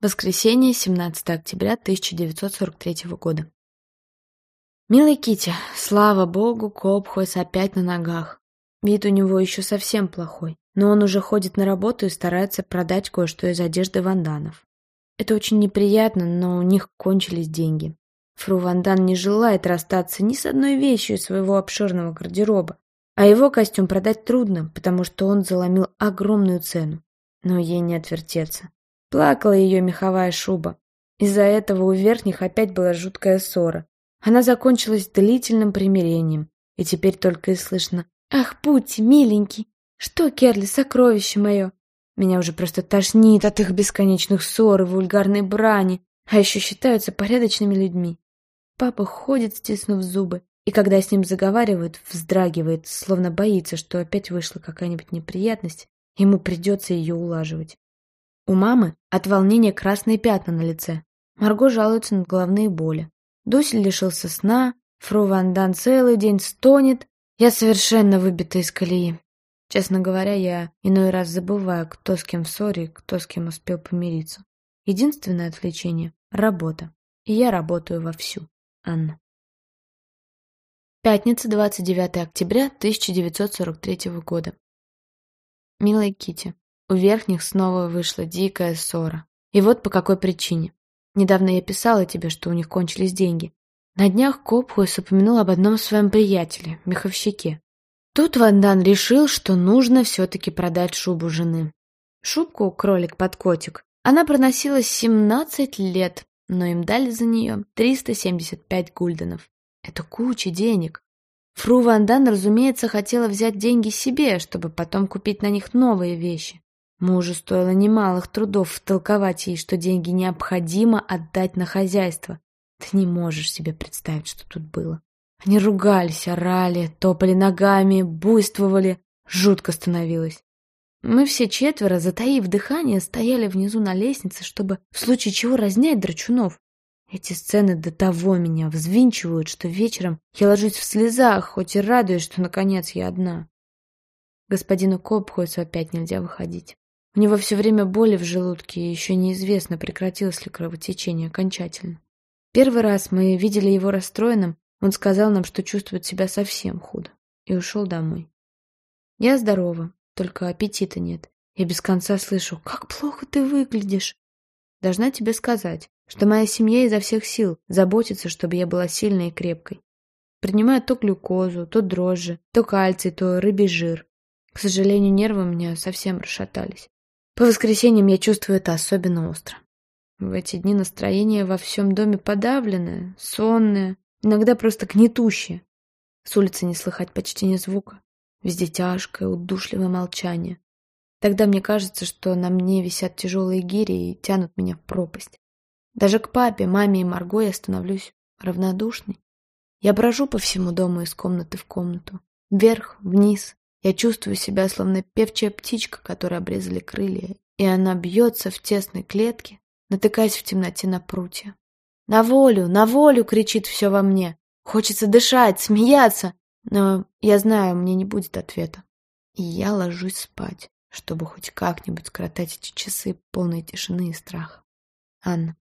Воскресенье, 17 октября 1943 года. Милый Кити, слава богу, Копхойс опять на ногах. Вид у него еще совсем плохой, но он уже ходит на работу и старается продать кое-что из одежды ванданов. Это очень неприятно, но у них кончились деньги. Фру Вандан не желает расстаться ни с одной вещью из своего обширного гардероба, а его костюм продать трудно, потому что он заломил огромную цену. Но ей не отвертеться. Плакала ее меховая шуба. Из-за этого у верхних опять была жуткая ссора. Она закончилась длительным примирением, и теперь только и слышно «Ах, Пути, миленький! Что, Керли, сокровище мое!» Меня уже просто тошнит от их бесконечных ссор и вульгарной брани, а еще считаются порядочными людьми. Папа ходит, стиснув зубы, и когда с ним заговаривают, вздрагивает, словно боится, что опять вышла какая-нибудь неприятность, ему придется ее улаживать. У мамы от волнения красные пятна на лице. Марго жалуется на головные боли. Дусель лишился сна, Фру Ван Дан целый день стонет. Я совершенно выбита из колеи. Честно говоря, я иной раз забываю, кто с кем в ссоре, кто с кем успел помириться. Единственное отвлечение — работа. И я работаю вовсю. Анна. Пятница, 29 октября 1943 года. Милая Кити, у верхних снова вышла дикая ссора. И вот по какой причине. Недавно я писала тебе, что у них кончились деньги. На днях Копхуэс упомянул об одном своем приятеле, меховщике. Тут Вандан решил, что нужно все-таки продать шубу жены. Шубку «Кролик под котик» она проносила 17 лет, но им дали за нее 375 гульденов. Это куча денег. Фру Вандан, разумеется, хотела взять деньги себе, чтобы потом купить на них новые вещи. Мужу стоило немалых трудов втолковать ей, что деньги необходимо отдать на хозяйство. Ты не можешь себе представить, что тут было. Они ругались, орали, топали ногами, буйствовали. Жутко становилось. Мы все четверо, затаив дыхание, стояли внизу на лестнице, чтобы в случае чего разнять драчунов. Эти сцены до того меня взвинчивают, что вечером я ложусь в слезах, хоть и радуюсь, что наконец я одна. Господину Копхойсу опять нельзя выходить. У него все время боли в желудке, и еще неизвестно, прекратилось ли кровотечение окончательно. Первый раз мы видели его расстроенным, он сказал нам, что чувствует себя совсем худо, и ушел домой. Я здорова, только аппетита нет. Я без конца слышу, как плохо ты выглядишь. Должна тебе сказать, что моя семья изо всех сил заботится, чтобы я была сильной и крепкой. Принимаю то глюкозу, то дрожжи, то кальций, то рыбий жир. К сожалению, нервы у меня совсем расшатались. По воскресеньям я чувствую это особенно остро. В эти дни настроение во всем доме подавленное, сонное, иногда просто гнетущее. С улицы не слыхать почти ни звука. Везде тяжкое, удушливое молчание. Тогда мне кажется, что на мне висят тяжелые гири и тянут меня в пропасть. Даже к папе, маме и Марго я становлюсь равнодушной. Я брожу по всему дому из комнаты в комнату. Вверх, вниз, я чувствую себя, словно певчая птичка, которой обрезали крылья, и она бьется в тесной клетке, натыкаясь в темноте на прутья. «На волю! На волю!» — кричит все во мне. Хочется дышать, смеяться, но я знаю, мне не будет ответа. И я ложусь спать, чтобы хоть как-нибудь скоротать эти часы полной тишины и страха. Анна.